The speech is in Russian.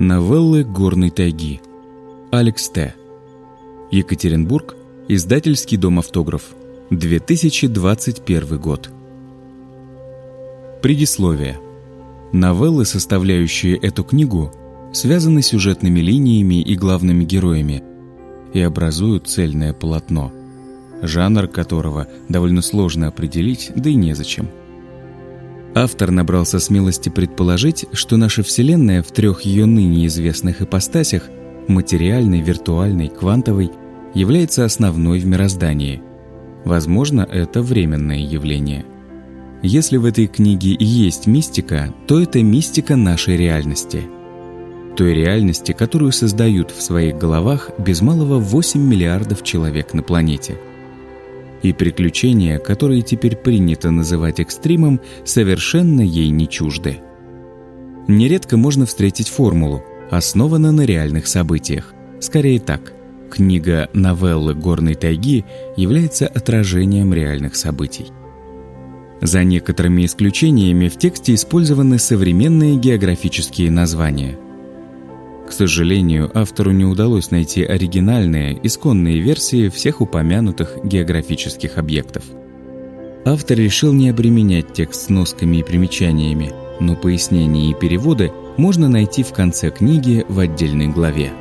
Новеллы горной тайги. Алекс Т. Екатеринбург. Издательский дом «Автограф». 2021 год. Предисловие. Новеллы, составляющие эту книгу, связаны сюжетными линиями и главными героями и образуют цельное полотно, жанр которого довольно сложно определить, да и незачем. Автор набрался смелости предположить, что наша Вселенная в трех ее ныне известных ипостасях – материальной, виртуальной, квантовой – является основной в мироздании. Возможно, это временное явление. Если в этой книге и есть мистика, то это мистика нашей реальности. Той реальности, которую создают в своих головах без малого 8 миллиардов человек на планете – и приключения, которые теперь принято называть экстримом, совершенно ей не чужды. Нередко можно встретить формулу, основанную на реальных событиях. Скорее так. Книга «Новеллы горной тайги» является отражением реальных событий. За некоторыми исключениями в тексте использованы современные географические названия – к сожалению, автору не удалось найти оригинальные, исконные версии всех упомянутых географических объектов. Автор решил не обременять текст сносками и примечаниями, но пояснения и переводы можно найти в конце книги в отдельной главе.